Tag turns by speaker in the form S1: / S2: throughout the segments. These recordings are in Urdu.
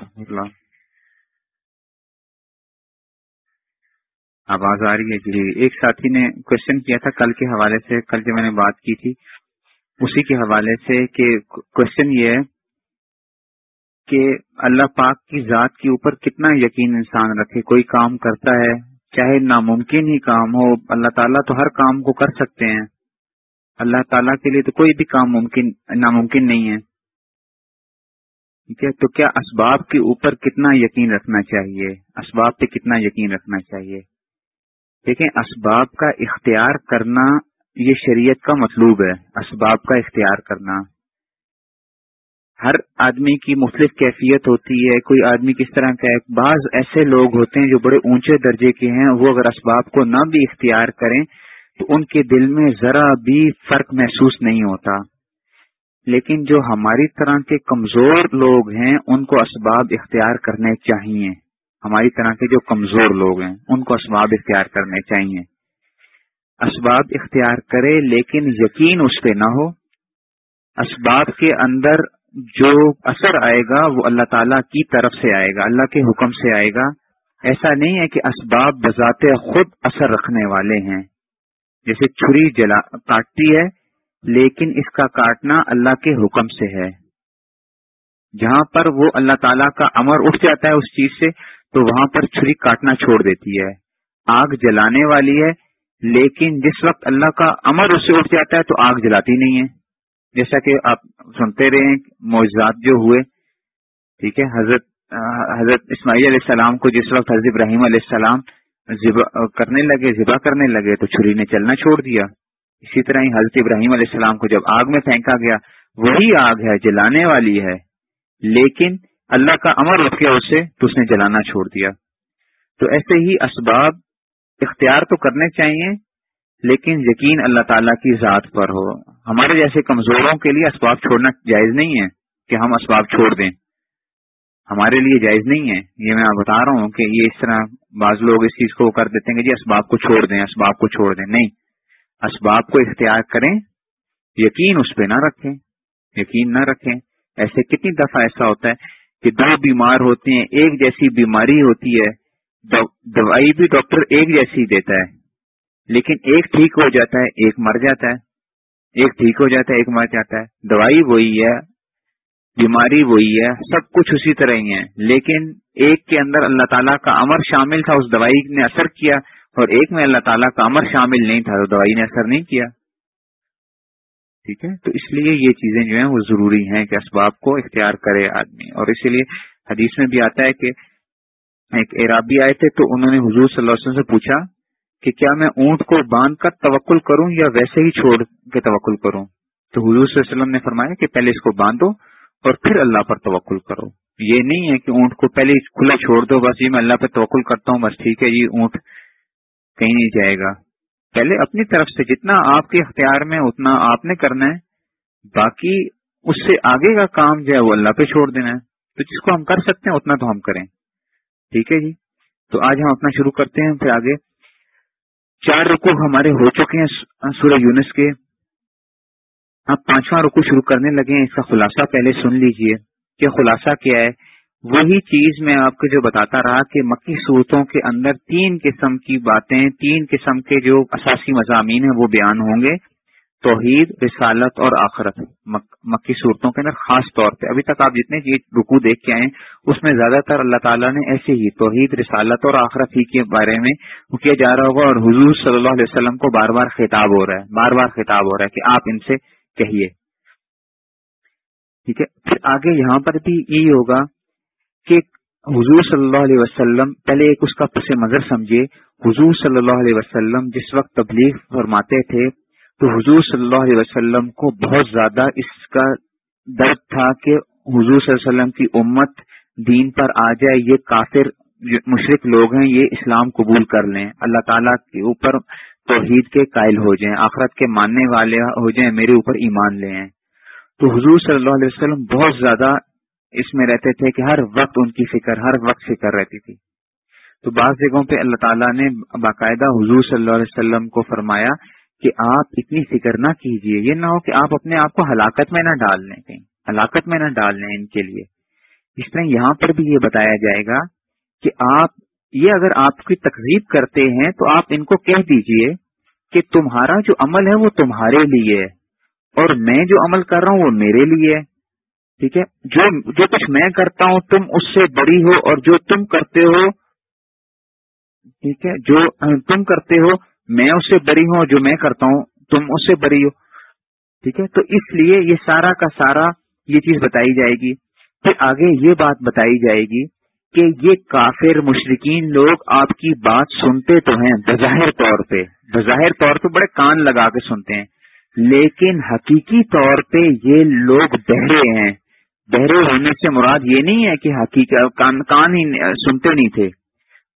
S1: ورحمۃ اللہ آواز آ رہی ہے جی۔ ایک ساتھی نے کوشچن کیا تھا کل کے حوالے سے، کل جو میں نے بات کی تھی، اسی کے حوالے سے کہ کوشچن یہ ہے کہ اللہ پاک کی ذات کے اوپر کتنا یقین انسان رکھے، کوئی کام کرتا ہے، چاہے ناممکن ہی کام ہو، اللہ تعالیٰ تو ہر کام کو کر سکتے ہیں۔ اللہ تعالیٰ کے لیے تو کوئی بھی کام ممکن، ناممکن نہیں ہے۔ ٹھیک ہے؟ تو کیا اسباب کے اوپر کتنا یقین رکھنا چاہیے؟ اسباب پہ کتنا یقین رکھنا چاہیے؟ دیکھیں، اسباب کا اختیار کرنا یہ شریعت کا مطلوب ہے، اسباب کا اختیار کرنا۔ ہر آدمی کی مختلف کیفیت ہوتی ہے، کوئی آدمی کس طرح کا ہے؟ بعض ایسے لوگ ہوتے ہیں جو بڑے اونچے درجے کے ہیں، وہ اگر اسباب کو نہ بھی اختیار کریں، تو ان کے دل میں ذرا بھی فرق محسوس نہیں ہوتا۔ لیکن جو ہماری طرح کے کمزور لوگ ہیں، ان کو اسباب اختیار کرنے چاہیے۔ ہماری طرح کے جو کمزور لوگ ہیں، ان کو اسباب اختیار کرنے چاہیے۔ اسباب اختیار کرے لیکن یقین اس پہ نہ ہو۔ اسباب کے اندر جو اثر آئے گا، وہ اللہ تعالی کی طرف سے آئے گا، اللہ کے حکم سے آئے گا۔ ایسا نہیں ہے کہ اسباب بذات خود اثر رکھنے والے ہیں۔ جیسے چھری جلا، کاٹتی ہے لیکن اس کا کاٹنا اللہ کے حکم سے ہے۔ جہاں پر وہ اللہ تعالیٰ کا امر اٹھ جاتا ہے اس چیز سے، تو وہاں پر چھری کاٹنا چھوڑ دیتی ہے۔ آگ جلانے والی ہے، لیکن جس وقت اللہ کا امر اس سے اٹھ جاتا ہے، تو آگ جلاتی نہیں ہے۔ جیسا کہ آپ سنتے رہے معجزات جو ہوئے، ٹھیک ہے، حضرت حضرت اسماعیل علیہ السلام کو جس وقت حضرت ابراہیم علیہ السلام کرنے لگے، ذبح کرنے لگے، تو چھری نے چلنا چھوڑ دیا۔ اسی طرح ہی حضرت ابراہیم علیہ السلام کو جب آگ میں پھینکا گیا، وہی آگ ہے جلانے والی ہے۔ لیکن اللہ کا امر رکھ گیا اسے تو اس نے جلانا چھوڑ دیا۔ تو ایسے ہی اسباب اختیار تو کرنے چاہیے، لیکن یقین اللہ تعالیٰ کی ذات پر ہو۔ ہمارے جیسے کمزوروں کے لیے اسباب چھوڑنا جائز نہیں ہے کہ ہم اسباب چھوڑ دیں۔ ہمارے لیے جائز نہیں ہے۔ یہ میں بتا رہا ہوں کہ یہ اس طرح بعض لوگ اس چیز کو کر دیتے ہیں کہ جی اسباب کو چھوڑ دیں، اسباب کو چھوڑ دیں۔ نہیں اسباب کو اختیار کریں، یقین اس پہ نہ رکھیں، یقین نہ رکھیں۔ ایسے کتنی دفعہ ایسا ہوتا ہے کہ دو بیمار ہوتے ہیں، ایک جیسی بیماری ہوتی ہے دوائی بھی ڈاکٹر ایک جیسی دیتا ہے، لیکن ایک ٹھیک ہو جاتا ہے، ایک مر جاتا ہے۔ ایک ٹھیک ہو جاتا ہے، ایک مر جاتا ہے۔ دوائی وہی ہے، بیماری وہی ہے، سب کچھ اسی طرح ہی ہے۔ لیکن ایک کے اندر اللہ تعالیٰ کا امر شامل تھا، اس دوائی نے اثر کیا۔ اور ایک میں اللہ تعالیٰ کا امر شامل نہیں تھا تو دوائی نے اثر نہیں کیا۔ ٹھیک ہے؟ تو اس لیے یہ چیزیں جو ہیں وہ ضروری ہیں کہ اسباب کو اختیار کرے آدمی۔ اور اسی لیے حدیث میں بھی آتا ہے کہ ایک عرابی آئے تھے تو انہوں نے حضور صلی اللہ علیہ وسلم سے پوچھا کہ کیا میں اونٹ کو باندھ کر توکل کروں یا ویسے ہی چھوڑ کے توکل کروں؟ تو حضور صلی اللہ علیہ وسلم نے فرمایا کہ پہلے اس کو باندھو اور پھر اللہ پر توکل کرو۔ یہ نہیں ہے کہ اونٹ کو پہلے کھلا چھوڑ دو، بس یہ میں اللہ پہ توکل کرتا ہوں، بس ٹھیک ہے، یہ اونٹ کہیں نہیں جائے گا۔ پہلے اپنی طرف سے جتنا آپ کے اختیار میں اتنا آپ نے کرنا ہے۔ باقی اس سے آگے کا کام جو ہے وہ اللہ پہ چھوڑ دینا ہے۔ تو جس کو ہم کر سکتے ہیں اتنا تو ہم کریں۔ ٹھیک ہے جی؟ تو آج ہم اپنا شروع کرتے ہیں، پھر آگے۔ چار رکو ہمارے ہو چکے ہیں سورہ یونس کے۔ آپ پانچواں رکو شروع کرنے لگے اس کا خلاصہ پہلے سن لیجیے کہ خلاصہ کیا ہے۔ وہی چیز میں آپ کو جو بتاتا رہا کہ مکی صورتوں کے اندر تین قسم کی باتیں، تین قسم کے جو اساسی مضامین ہیں، وہ بیان ہوں گے۔ توحید، رسالت اور آخرت مکی صورتوں کے اندر خاص طور پہ۔ ابھی تک آپ جتنے یہ رکو دیکھ کے آئے اس میں زیادہ تر اللہ تعالیٰ نے ایسے ہی توحید، رسالت اور آخرت ہی کے بارے میں کیا جا رہا ہوگا اور حضور صلی اللہ علیہ وسلم کو بار بار خطاب ہو رہا ہے، بار بار خطاب ہو رہا ہے کہ آپ ان سے کہیے۔ ٹھیک ہے؟ پھر آگے یہاں پر بھی یہی ہوگا کہ حضور صلی اللہ علیہ وسلم پہلے ایک اس کا پس منظر سمجھے۔ حضور صلی اللہ علیہ وسلم جس وقت تبلیغ فرماتے تھے، تو حضور صلی اللہ علیہ وسلم کو بہت زیادہ اس کا درد تھا کہ حضور صلی اللہ علیہ وسلم کی امت دین پر آ جائے، یہ کافر مشرق لوگ ہیں، یہ اسلام قبول کر لیں۔ اللہ تعالیٰ کے اوپر توحید کے قائل ہو جائیں، آخرت کے ماننے والے ہو جائیں، میرے اوپر ایمان لے آئیں۔ تو حضور صلی اللہ علیہ وسلم بہت زیادہ اس میں رہتے تھے کہ ہر وقت ان کی فکر، ہر وقت فکر رہتی تھی۔ تو بعض جگہوں پہ اللہ تعالیٰ نے باقاعدہ حضور صلی اللہ علیہ وسلم کو فرمایا کہ آپ اتنی فکر نہ کیجیے یہ نہ ہو کہ آپ اپنے آپ کو ہلاکت میں نہ ڈال لیں کہیں، ہلاکت میں نہ ڈال لیں ان کے لیے۔ اس طرح یہاں پر بھی یہ بتایا جائے گا کہ آپ، یہ اگر آپ کی تقزیب کرتے ہیں تو آپ ان کو کہہ دیجیے کہ تمہارا جو عمل ہے وہ تمہارے لیے ہے اور میں جو عمل کر رہا ہوں وہ میرے لیے ہے۔ ٹھیک ہے؟ جو جو کچھ میں کرتا ہوں، تم اس سے بڑی ہو اور جو تم کرتے ہو، ٹھیک ہے؟ جو تم کرتے ہو، میں اس سے بڑی ہوں جو میں کرتا ہوں، تم اس سے بڑی ہو۔ ٹھیک ہے؟ تو اس لیے یہ سارا کا سارا یہ چیز بتائی جائے گی۔ پھر آگے یہ بات بتائی جائے گی کہ یہ کافر مشرقین لوگ آپ کی بات سنتے تو ہیں بظاہر طور پہ۔ بظاہر طور پہ بڑے کان لگا کے سنتے ہیں، لیکن حقیقی طور پہ یہ لوگ بہرے ہیں۔ بہرے ہونے سے مراد یہ نہیں ہے کہ حقیقت کان کان ہی سنتے نہیں تھے۔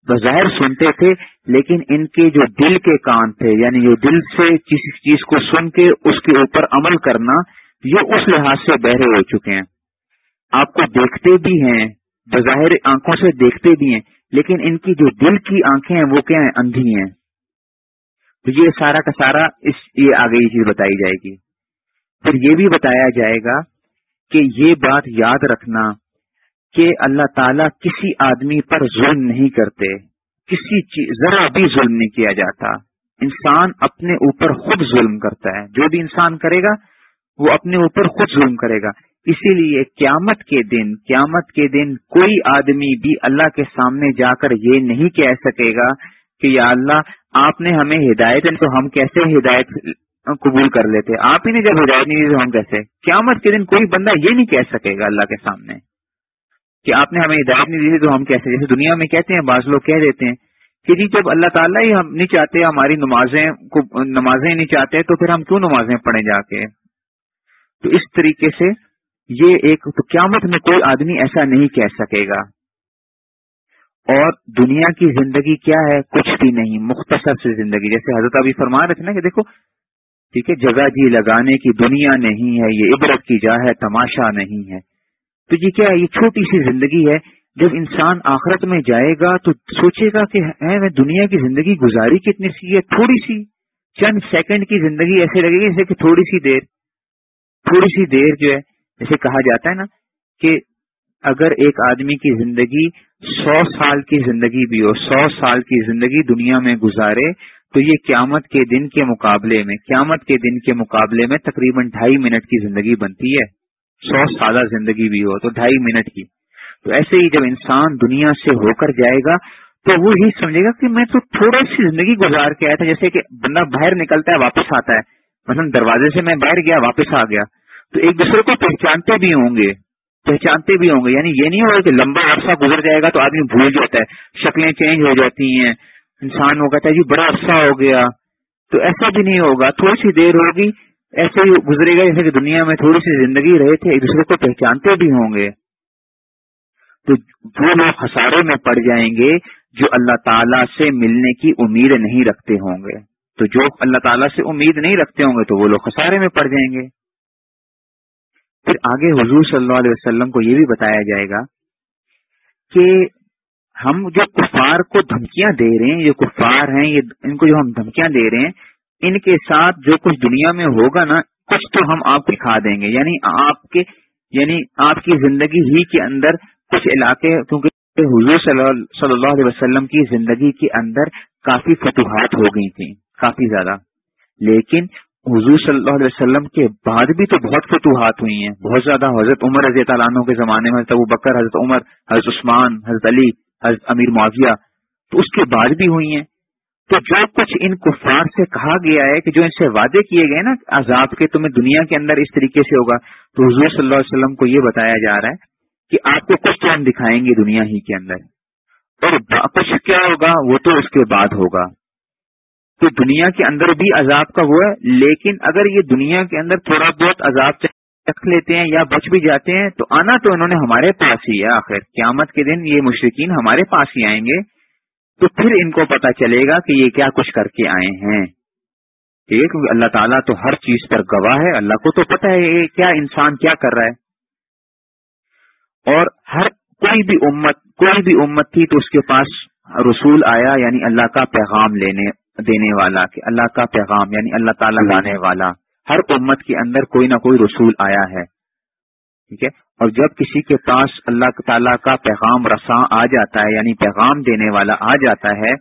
S1: بظاہر سنتے تھے، لیکن ان کے جو دل کے کان تھے یعنی جو دل سے کسی چیز کو سن کے اس کے اوپر عمل کرنا، یہ اس لحاظ سے بہرے ہو چکے ہیں۔ آپ کو دیکھتے بھی ہیں، بظاہر آنکھوں سے دیکھتے بھی ہیں، لیکن ان کی جو دل کی آنکھیں ہیں، وہ کیا ہیں؟ اندھی ہیں۔ تو یہ سارا کا سارا اس یہ آگے یہ چیز بتائی جائے گی۔ پھر یہ بھی بتایا جائے گا کہ یہ بات یاد رکھنا کہ اللہ تعالیٰ کسی آدمی پر ظلم نہیں کرتے، کسی چیز، ذرا بھی ظلم نہیں کیا جاتا۔ انسان اپنے اوپر خود ظلم کرتا ہے۔ جو بھی انسان کرے گا، وہ اپنے اوپر خود ظلم کرے گا۔ اسی لیے قیامت کے دن، قیامت کے دن کوئی آدمی بھی اللہ کے سامنے جا کر یہ نہیں کہہ سکے گا کہ یا اللہ، آپ نے ہمیں ہدایت تو ہم کیسے ہدایت قبول کر لیتے۔ آپ ہی نے جب ہدایت نہیں دی تو ہم کیسے؟ قیامت کے دن کوئی بندہ یہ نہیں کہہ سکے گا اللہ کے سامنے کہ آپ نے ہمیں ہدایت نہیں دی تھی تو ہم کیسے؟ جیسے دنیا میں کہتے ہیں، بعض لوگ کہہ دیتے ہیں کہ جی جب اللہ تعالیٰ ہی ہم نہیں چاہتے، ہماری نمازیں نمازیں نہیں چاہتے، تو پھر ہم کیوں نمازیں پڑھیں جا کے؟ تو اس طریقے سے یہ ایک، تو قیامت میں کوئی آدمی ایسا نہیں کہہ سکے گا۔ اور دنیا کی زندگی کیا ہے؟ کچھ بھی نہیں، مختصر سے زندگی۔ جیسے حضرت ابھی فرما رہے تھے نا کہ دیکھو ٹھیک ہے، جگہ جی لگانے کی دنیا نہیں ہے، یہ عبرت کی جا ہے، تماشا نہیں ہے۔ تو یہ کیا ہے؟ یہ چھوٹی سی زندگی ہے۔ جب انسان آخرت میں جائے گا تو سوچے گا کہ میں دنیا کی زندگی گزاری کتنی سی ہے؟ تھوڑی سی۔ چند سیکنڈ کی زندگی ایسے لگے گی جیسے کہ تھوڑی سی دیر۔ تھوڑی سی دیر جو ہے، جیسے کہا جاتا ہے نا کہ اگر ایک آدمی کی زندگی سو سال کی زندگی بھی ہو، سو سال کی زندگی دنیا میں گزارے تو یہ قیامت کے دن کے مقابلے میں قیامت کے دن کے مقابلے میں تقریباً ڈھائی منٹ کی زندگی بنتی ہے۔ سو سالہ زندگی بھی ہو تو ڈھائی منٹ کی۔ تو ایسے ہی جب انسان دنیا سے ہو کر جائے گا تو وہ ہی سمجھے گا کہ میں تو تھوڑا سی زندگی گزار کے آیا تھا جیسے کہ بندہ باہر نکلتا ہے واپس آتا ہے۔ مثلا دروازے سے میں باہر گیا واپس آ گیا۔ تو ایک دوسرے کو پہچانتے بھی ہوں گے۔ پہچانتے بھی ہوں گے۔ یعنی یہ نہیں ہوگا کہ لمبا عرصہ گزر جائے گا تو آدمی بھول جاتا ہے شکلیں چینج ہو جاتی ہیں۔ انسان وہ کہتا ہے جی بڑا عرصہ ہو گیا، تو ایسا بھی نہیں ہوگا، تھوڑی سی دیر ہوگی، ایسے ہی گزرے گا جیسے کہ دنیا میں تھوڑی سی زندگی رہے تھے، ایک دوسرے کو پہچانتے بھی ہوں گے۔ تو وہ لوگ خسارے میں پڑ جائیں گے جو اللہ تعالیٰ سے ملنے کی امید نہیں رکھتے ہوں گے۔ تو جو اللہ تعالیٰ سے امید نہیں رکھتے ہوں گے، تو وہ لوگ خسارے میں پڑ جائیں گے۔ پھر آگے حضور صلی اللہ علیہ وسلم کو یہ بھی بتایا جائے گا کہ ہم جو کفار کو دھمکیاں دے رہے ہیں، یہ کفار ہیں، یہ ان کو جو ہم دھمکیاں دے رہے ہیں، ان کے ساتھ جو کچھ دنیا میں ہوگا نا، کچھ تو ہم آپ کو دکھا دیں گے۔ یعنی آپ کے یعنی آپ کی زندگی ہی کے اندر کچھ علاقے، کیونکہ حضور صلی اللہ علیہ وسلم کی زندگی کے اندر کافی فتوحات ہو گئی تھیں، کافی زیادہ۔ لیکن حضور صلی اللہ علیہ وسلم کے بعد بھی تو بہت فتوحات ہوئی ہیں۔ بہت زیادہ حضرت عمر رضی تعالیٰ عنہ کے زمانے میں، حضرت ابو بکر، حضرت عمر، حضرت عثمان، حضرت علی امیر معاویہ تو اس کے بعد بھی ہوئی ہیں۔ تو جو کچھ ان کفار سے کہا گیا ہے کہ جو ان سے وعدے کیے گئے نا عذاب کے، تمہیں دنیا کے اندر اس طریقے سے ہوگا۔ تو حضور صلی اللہ علیہ وسلم کو یہ بتایا جا رہا ہے کہ آپ کو کچھ تو ہم دکھائیں گے دنیا ہی کے اندر۔ اور کچھ کیا ہوگا؟ وہ تو اس کے بعد ہوگا۔ تو دنیا کے اندر بھی عذاب کا وہ ہے، لیکن اگر یہ دنیا کے اندر تھوڑا بہت عذاب رکھ لیتے ہیں یا بچ بھی جاتے ہیں، تو آنا تو انہوں نے ہمارے پاس ہی ہے آخر۔ قیامت کے دن یہ مشرقین ہمارے پاس ہی آئیں گے، تو پھر ان کو پتا چلے گا کہ یہ کیا کچھ کر کے آئے ہیں۔ ٹھیک ہے اللہ تعالیٰ تو ہر چیز پر گواہ ہے، اللہ کو تو پتا ہے یہ کیا انسان کیا کر رہا ہے۔ اور ہر کوئی بھی امت، کوئی بھی امت تھی تو اس کے پاس رسول آیا یعنی اللہ کا پیغام لینے، دینے والا، کہ اللہ کا پیغام یعنی اللہ تعالیٰ لانے والا۔ ہر امت کے اندر کوئی نہ کوئی رسول آیا ہے۔ ٹھیک ہے؟ اور جب کسی کے پاس اللہ تعالیٰ کا پیغام رساں آ جاتا ہے یعنی پیغام دینے والا آ جاتا ہے،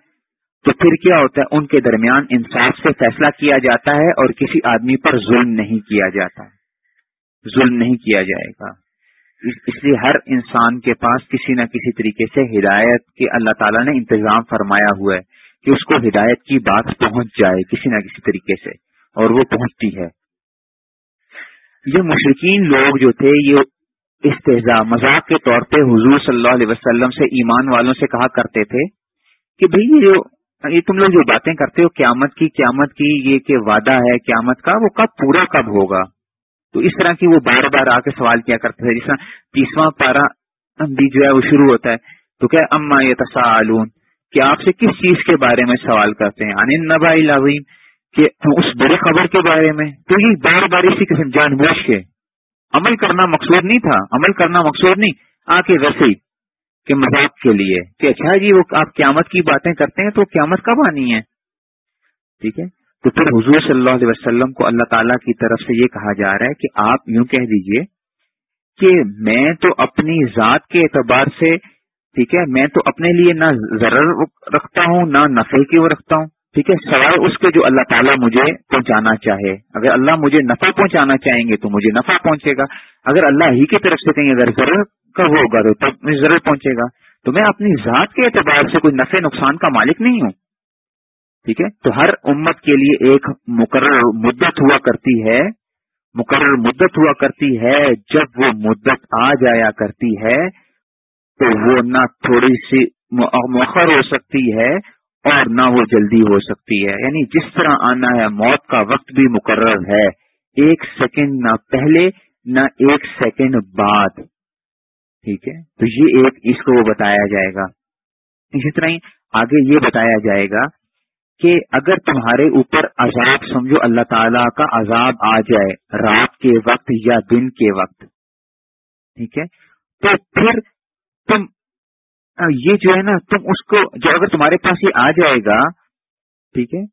S1: تو پھر کیا ہوتا ہے؟ ان کے درمیان انصاف سے فیصلہ کیا جاتا ہے اور کسی آدمی پر ظلم نہیں کیا جاتا۔ ظلم نہیں کیا جائے گا۔ اس لیے ہر انسان کے پاس کسی نہ کسی طریقے سے ہدایت کے اللہ تعالیٰ نے انتظام فرمایا ہوا ہے کہ اس کو ہدایت کی بات پہنچ جائے کسی نہ کسی طریقے سے۔ اور وہ پہنچتی ہے۔ یہ مشرقین لوگ جو تھے، یہ استحضاء مذاق کے طور پہ حضور صلی اللہ علیہ وسلم سے ایمان والوں سے کہا کرتے تھے کہ بھئی یہ جو، یہ تم لوگ جو باتیں کرتے ہو، قیامت کی قیامت کی، یہ کہ وعدہ ہے قیامت کا، وہ کب پورا کب ہوگا؟ تو اس طرح کی وہ بار بار آ کے سوال کیا کرتے تھے، جس طرح تیسواں پارا بھی جو ہے وہ شروع ہوتا ہے۔ تو کیا اما یہ تصاون کہ آپ سے کس چیز کے بارے میں سوال کرتے ہیں؟ انل نبا العظیم کہ اس بڑے خبر کے بارے میں تو یہ بار بار اسی قسم جان بوجھ کے عمل کرنا مقصود نہیں تھا، عمل کرنا مقصود نہیں آ کے ویسے ہی کہ مذاق کے لیے کہ اچھا جی وہ آپ قیامت کی باتیں کرتے ہیں تو قیامت کب آنی ہے؟ ٹھیک ہے؟ تو پھر حضور صلی اللہ علیہ وسلم کو اللہ تعالیٰ کی طرف سے یہ کہا جا رہا ہے کہ آپ یوں کہہ دیجیے کہ میں تو اپنی ذات کے اعتبار سے، ٹھیک ہے، میں تو اپنے لیے نہ ضرر رکھتا ہوں، نہ نفع کی وہ رکھتا ہوں ٹھیک ہے؟ سوائے اس کے جو اللہ تعالیٰ مجھے پہنچانا چاہے۔ اگر اللہ مجھے نفع پہنچانا چاہیں گے تو مجھے نفع پہنچے گا۔ اگر اللہ ہی کی طرف سے کہیں اگر ضرور کا ہوگا تو تب مجھے ضرور پہنچے گا۔ تو میں اپنی ذات کے اعتبار سے کوئی نفع نقصان کا مالک نہیں ہوں۔ ٹھیک ہے؟ تو ہر امت کے لیے ایک مقرر مدت ہوا کرتی ہے۔ مقرر مدت ہوا کرتی ہے۔ جب وہ مدت آ جایا کرتی ہے تو وہ نہ تھوڑی سی مؤخر ہو سکتی ہے۔ اور نہ وہ جلدی ہو سکتی ہے۔ یعنی جس طرح آنا ہے، موت کا وقت بھی مقرر ہے۔ ایک سیکنڈ نہ پہلے، نہ ایک سیکنڈ بعد۔ ٹھیک ہے؟ تو یہ ایک اس کو بتایا جائے گا۔ اسی طرح آگے یہ بتایا جائے گا کہ اگر تمہارے اوپر عذاب، سمجھو اللہ تعالی کا عذاب آ جائے رات کے وقت یا دن کے وقت۔ ٹھیک ہے؟ تو پھر تم یہ جو ہے نا، تم اس کو، جو اگر تمہارے پاس یہ آ جائے گا، ٹھیک ہے،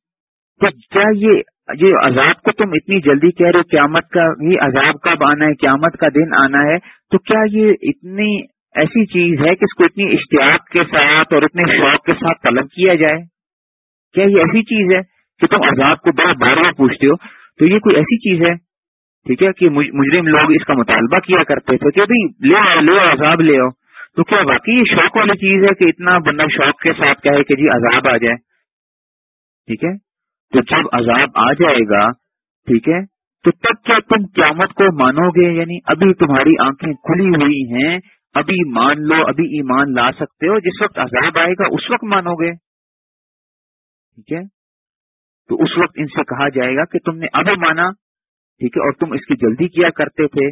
S1: تو کیا یہ یہ عذاب کو تم اتنی جلدی کہہ رہے ہو؟ قیامت کا، یہ عذاب کب آنا ہے؟ قیامت کا دن آنا ہے؟ تو کیا یہ اتنی ایسی چیز ہے کہ اس کو اتنی اشتیاق کے ساتھ اور اتنے شوق کے ساتھ طلب کیا جائے؟ کیا یہ ایسی چیز ہے کہ تم عذاب کو بڑا بار بار پوچھتے ہو؟ تو یہ کوئی ایسی چیز ہے، ٹھیک ہے، کہ مجرم لوگ اس کا مطالبہ کیا کرتے تھے کہ بھائی لے آؤ لے آؤ، عذاب لے آؤ۔ تو کیا واقعی یہ شوق والی چیز ہے کہ اتنا بندہ شوق کے ساتھ کہے کہ جی عذاب آ جائے؟ ٹھیک ہے؟ تو جب عذاب آ جائے گا، ٹھیک ہے؟ تو تب کیا تم قیامت کو مانو گے؟ یعنی ابھی تمہاری آنکھیں کھلی ہوئی ہیں، ابھی مان لو، ابھی ایمان لا سکتے ہو، جس وقت عذاب آئے گا اس وقت مانو گے۔ ٹھیک ہے؟ تو اس وقت ان سے کہا جائے گا کہ تم نے اب مانا، ٹھیک ہے؟ اور تم اس کی جلدی کیا کرتے تھے۔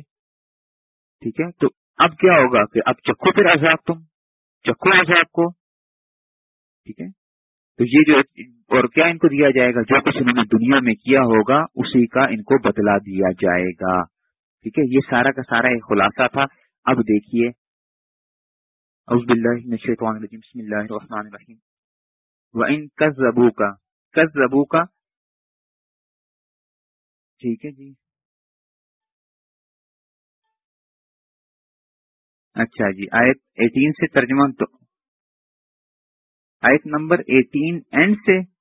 S1: ٹھیک ہے؟ تو اب کیا ہوگا کہ اب چکھو پھر عذاب تم، چکھو عذاب کو۔ ٹھیک ہے؟ تو یہ جو اور کیا ان کو دیا جائے گا؟ جو کچھ انہوں نے دنیا میں کیا ہوگا، اسی کا ان کو بدلا دیا جائے گا۔ ٹھیک ہے؟ یہ سارا کا سارا ایک خلاصہ تھا۔ اب دیکھیے۔ بسم اللہ الرحمن الرحیم۔ ان کس کا کس کا ٹھیک ہے جی۔ اچھا جی آیت ایٹین سے ترجمہ تو آیت نمبر ایٹین اینڈ سے۔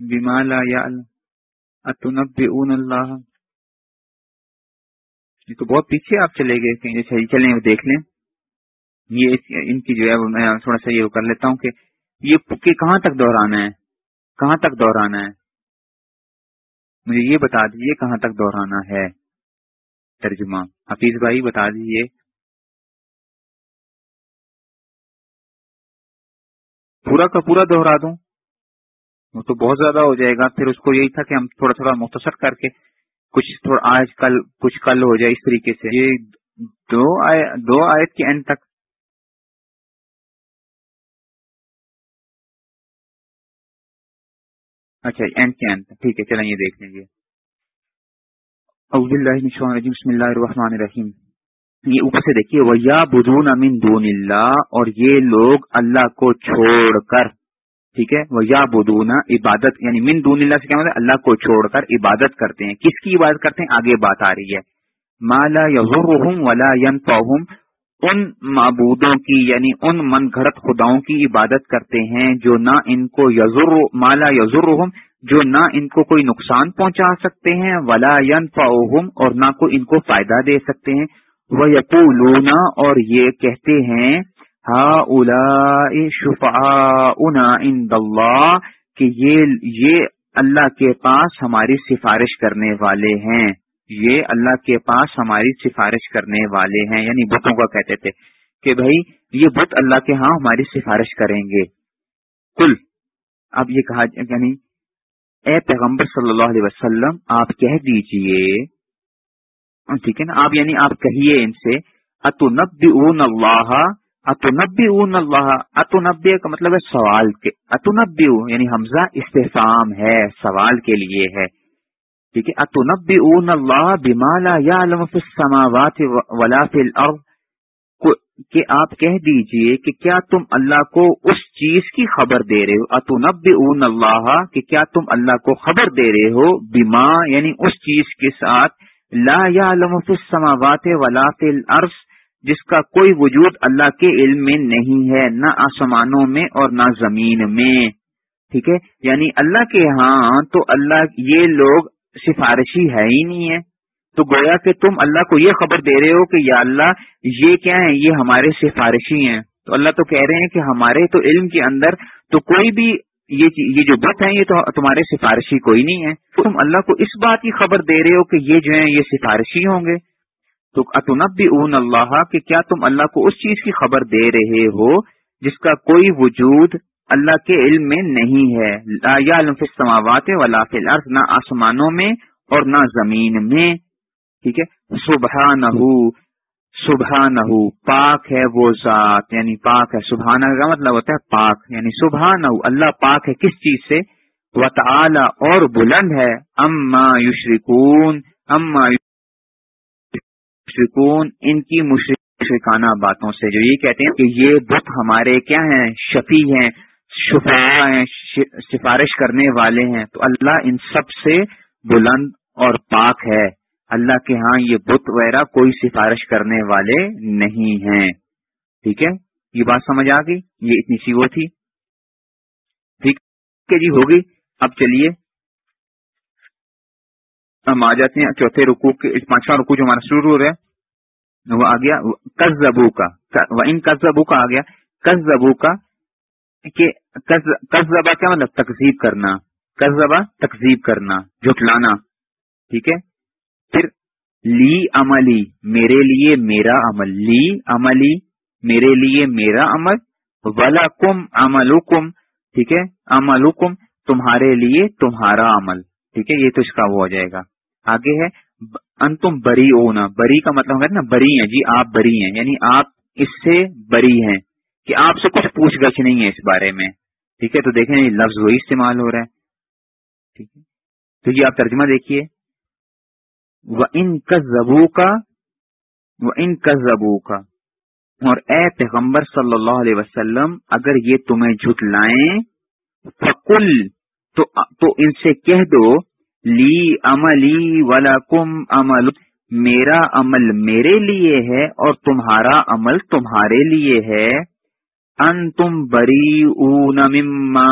S1: بیمالا یا اللہ یہ تو بہت پیچھے آپ چلے گئے، کہیں چلیں دیکھ لیں۔ یہ ان کی جو ہے میں تھوڑا سا یہ کر لیتا ہوں کہ یہ کہاں تک دہرانا ہے؟ کہاں تک دہرانا ہے؟ مجھے یہ بتا دیجیے کہاں تک دہرانا ہے۔ ترجمہ۔ حفیظ بھائی، بتا دیجیے پورا کا پورا دوہرا دوں؟ وہ تو بہت زیادہ ہو جائے گا۔ پھر اس کو یہی تھا کہ ہم تھوڑا تھوڑا مختصر کر کے کچھ تھوڑا آج کل، کچھ کل ہو جائے اس طریقے سے۔ یہ دو دو آیت کے اینڈ تک۔ اچھا اینڈ کے اینڈ ٹھیک ہے، چلیں یہ دیکھ لیں گے۔ بسم اللہ الرحمن الرحیم۔ یہ اوپر سے دیکھیے ویا بدون امین دون اللہ اور یہ لوگ اللہ کو چھوڑ کر، ٹھیک ہے؟ وہ یا بدونا عبادت یعنی من دون اللہ سے کیا مطلب اللہ کو چھوڑ کر عبادت کرتے ہیں۔ کس کی عبادت کرتے ہیں؟ آگے بات آ رہی ہے۔ مالا یزرحم ولا ین ان معبودوں کی یعنی ان من گھڑت خداؤں کی عبادت کرتے ہیں جو نہ ان کو یزر مالا یزر جو نہ ان کو کوئی نقصان پہنچا سکتے ہیں، ولا ین اور نہ کو ان کو فائدہ دے سکتے ہیں۔ وہ یقولون اور یہ کہتے ہیں ہا الا شفا اللہ، کہ یہ یہ اللہ کے پاس ہماری سفارش کرنے والے ہیں۔ یہ اللہ کے پاس ہماری سفارش کرنے والے ہیں۔ یعنی بتوں کا کہتے تھے کہ بھائی، یہ بت اللہ کے ہاں ہماری سفارش کریں گے۔ کل اب یہ کہا یعنی اے پیغمبر صلی اللہ علیہ وسلم، آپ کہہ دیجیے۔ ٹھیک ہے نا؟ آپ یعنی آپ کہیے ان سے اتنبی اون اللہ اتنبی اون اللہ اتنبی کا مطلب ہے سوال کے اتنبی یعنی حمزہ استحفام ہے، سوال کے لیے ہے۔ ٹھیک ہے؟ اتنبی اون اللہ بمالا یا السماوات ولا فی الارض۔ کہ آپ کہہ دیجیے کہ کیا تم اللہ کو اس چیز کی خبر دے رہے ہو؟ اتنبی اون اللہ کہ کیا تم اللہ کو خبر دے رہے ہو؟ بیما یعنی اس چیز کے ساتھ لا یا السماوات ولا فی الارض، جس کا کوئی وجود اللہ کے علم میں نہیں ہے، نہ آسمانوں میں اور نہ زمین میں۔ ٹھیک ہے؟ یعنی اللہ کے ہاں تو اللہ، یہ لوگ سفارشی ہے ہی نہیں ہے۔ تو گویا کہ تم اللہ کو یہ خبر دے رہے ہو کہ یا اللہ، یہ کیا ہے یہ ہمارے سفارشی ہیں۔ تو اللہ تو کہہ رہے ہیں کہ ہمارے تو علم کے اندر تو کوئی بھی یہ جو بت ہیں یہ تو تمہارے سفارشی کوئی نہیں ہے تم اللہ کو اس بات کی خبر دے رہے ہو کہ یہ جو ہیں یہ سفارشی ہوں گے۔ تو اتنبی اون اللہ کہ کیا تم اللہ کو اس چیز کی خبر دے رہے ہو جس کا کوئی وجود اللہ کے علم میں نہیں ہے۔ یا سماوات ولا فی الارض، نہ آسمانوں میں اور نہ زمین میں۔ ٹھیک ہے؟ سبحانہ۔ سبحانہ پاک ہے وہ ذات یعنی پاک ہے سبحانہ کا مطلب ہوتا ہے پاک یعنی سبحانہ اللہ پاک ہے کس چیز سے؟ و اور بلند ہے، اما یشرکون، اما مشرکون ان کی مشرکانہ باتوں سے جو یہ کہتے ہیں کہ یہ بت ہمارے کیا ہیں؟ شفیع ہیں، شفا ہیں سفارش کرنے والے ہیں، تو اللہ ان سب سے بلند اور پاک ہے۔ اللہ کے ہاں یہ بت وغیرہ کوئی سفارش کرنے والے نہیں ہیں۔ ٹھیک ہے؟ یہ بات سمجھ آ گئی؟ یہ اتنی سی وہ تھی۔ ٹھیک ہے جی ہوگی۔ اب چلیے۔ ہم آ جاتے ہیں چوتھے رکو کے، پانچواں رکو جو ہمارا شروع ہو رہا ہے، وہ آ گیا۔ کس زبو کا ان کس زبو کا آ گیا۔ کس زبو کا کہ کس زبا کیا مطلب؟ تقزیب کرنا۔ کس زبا تقزیب کرنا، جھٹلانا۔ ٹھیک ہے؟ پھر لی عملی، میرے لیے میرا عمل، لی عملی، میرے لیے میرا عمل ولا کم عمل ٹھیک ہے عمل تمہارے لیے تمہارا عمل، ٹھیک ہے، یہ تو اس کا وہ ہو جائے گا۔ آگے ہے ان تم بری اونا بری کا مطلب ہے نا، بری ہیں جی آپ بری ہیں یعنی آپ اس سے بری ہیں کہ آپ سے کچھ پوچھ گچھ نہیں ہے اس بارے میں، ٹھیک ہے، تو دیکھیں لفظ وہی استعمال ہو رہا ہے، ٹھیک ہے۔ تو جی آپ ترجمہ دیکھیے۔ وہ ان کا زبو کا وہ ان کا زبو کا اور اے پیغمبر صلی اللہ علیہ وسلم، اگر یہ تمہیں جھٹ لائیں فکل تو ان سے کہہ دو، لی عملی ولا کم عمل، میرا عمل میرے لیے ہے اور تمہارا عمل تمہارے لیے ہے۔ ان تم بری اون مما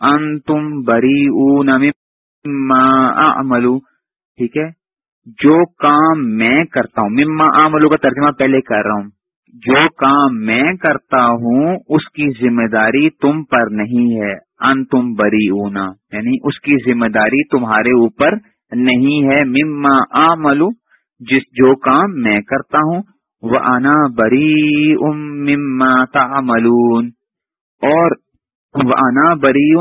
S1: ان تم بری اون مما ٹھیک ہے؟ جو کام میں کرتا ہوں، مما عملو کا ترجمہ پہلے کر رہا ہوں۔ جو کام میں کرتا ہوں، اس کی ذمہ داری تم پر نہیں ہے۔ ان تم بری اونا یعنی اس کی ذمہ داری تمہارے اوپر نہیں ہے۔ مما آملو جس جو کام میں کرتا ہوں وہ آنا بری ام مما تعملون۔ اور وہ آنا بری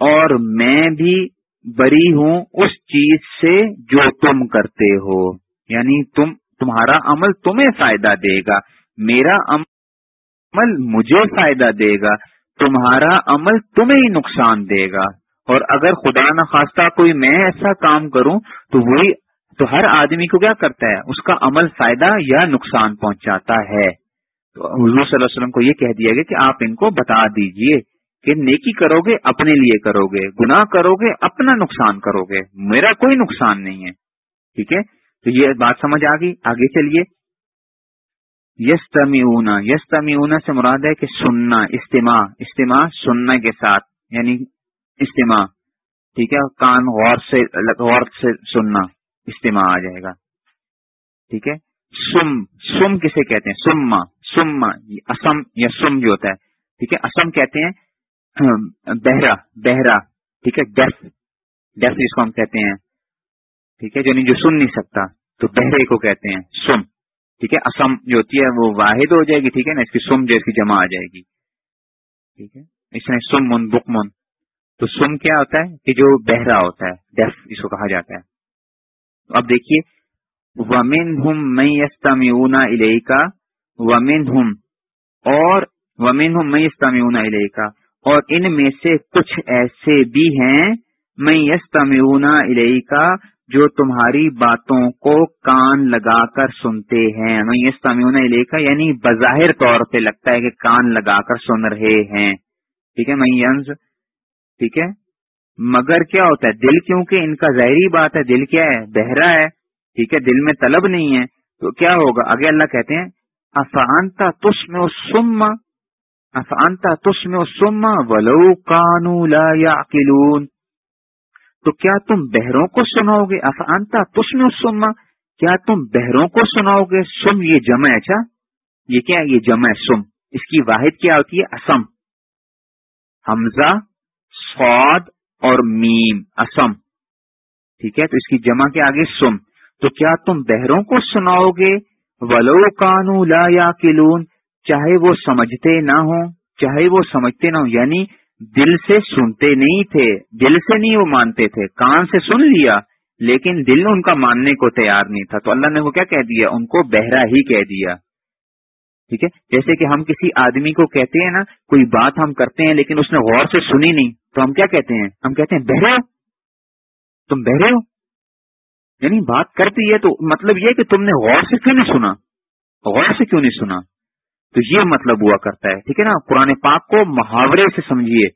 S1: اور میں بھی بری ہوں اس چیز سے جو تم کرتے ہو۔ یعنی تم، تمہارا عمل تمہیں فائدہ دے گا۔ میرا عمل مجھے فائدہ دے گا۔ تمہارا عمل تمہیں ہی نقصان دے گا۔ اور اگر خدا نخواستہ کوئی میں ایسا کام کروں تو وہی، تو ہر آدمی کو کیا کرتا ہے؟ اس کا عمل فائدہ یا نقصان پہنچاتا ہے۔ تو حضور صلی اللہ علیہ وسلم کو یہ کہہ دیا گیا کہ آپ ان کو بتا دیجیے۔ کہ نیکی کرو گے اپنے لیے کرو گے گناہ کرو گے اپنا نقصان کرو گے میرا کوئی نقصان نہیں ہے۔ ٹھیک ہے؟ تو یہ بات سمجھ آ گئی؟ آگے چلیے۔ یس تمیونا یس تمیونا سے مراد ہے کہ سننا، استماع استماع سننا کے ساتھ یعنی استماع۔ ٹھیک ہے؟ کان غور سے غور سے سننا، استماع آ جائے گا۔ ٹھیک ہے؟ سم سم کسے کہتے ہیں؟ سما سما اسم یا سم جو ہوتا ہے۔ ٹھیک ہے؟ اسم کہتے ہیں بہرا بہرا، ٹھیک ہے ڈیف ڈیف جس کو ہم کہتے ہیں، ٹھیک ہے جو نہیں جو سن نہیں سکتا، تو بہرے کو کہتے ہیں سم ٹھیک ہے، اسم جو ہوتی ہے وہ واحد ہو جائے گی، ٹھیک ہے نا، اس کی سم جو اس کی جمع آ جائے گی، ٹھیک ہے، اس میں سم من بک من تو سم کیا ہوتا ہے کہ جو بہرا ہوتا ہے ڈیف اس کو کہا جاتا ہے۔ اب دیکھیے ومن ہم میں استمیونا علیہ کا ومن ہم اور ومن ہم میں استمیونا علیہ اور ان میں سے کچھ ایسے بھی ہیں میں یستمیونا علیہ کا جو تمہاری باتوں کو کان لگا کر سنتے ہیں۔ میں یستمیونا علیہ کا یعنی بظاہر طور پہ لگتا ہے کہ کان لگا کر سن رہے ہیں۔ ٹھیک ہے میں ینز۔ ٹھیک ہے، مگر کیا ہوتا ہے؟ دل کیونکہ ان کا ظاہری بات ہے، دل کیا ہے؟ بہرا ہے۔ ٹھیک ہے، دل میں طلب نہیں ہے۔ تو کیا ہوگا؟ آگے اللہ کہتے ہیں، افانتا تس میں سما افانتا تس میں سما ولو کانو لا یا تو کیا تم بہروں کو سناؤ گے؟ افانتا تس میں سما کیا تم بہروں کو سناؤ گے؟ سم یہ جمع اچھا؟ یہ کیا یہ جمع سم۔ اس کی واحد کیا ہوتی ہے؟ اسم۔ حمزہ سعود اور میم۔ اسم۔ ٹھیک ہے؟ تو اس کی جمع کے آگے سم۔ تو کیا تم بہروں کو سناؤ گے؟ ولو کانو لا یا کلون چاہے وہ سمجھتے نہ ہوں، چاہے وہ سمجھتے نہ ہوں یعنی دل سے سنتے نہیں تھے، دل سے نہیں وہ مانتے تھے، کان سے سن لیا، لیکن دل ان کا ماننے کو تیار نہیں تھا۔ تو اللہ نے وہ کیا کہہ دیا؟ ان کو بہرا ہی کہہ دیا۔ ٹھیک ہے؟ جیسے کہ ہم کسی آدمی کو کہتے ہیں نا، کوئی بات ہم کرتے ہیں لیکن اس نے غور سے سنی نہیں، تو ہم کیا کہتے ہیں؟ ہم کہتے ہیں، بہرے ہو۔ تم بہرے ہو؟ یعنی بات کرتی ہے تو مطلب یہ کہ تم نے غور سے کیوں نہیں سنا؟ غور سے کیوں نہیں سنا؟ تو یہ مطلب ہوا کرتا ہے، ٹھیک ہے نا؟ قرآن پاک کو محاورے سے سمجھیے۔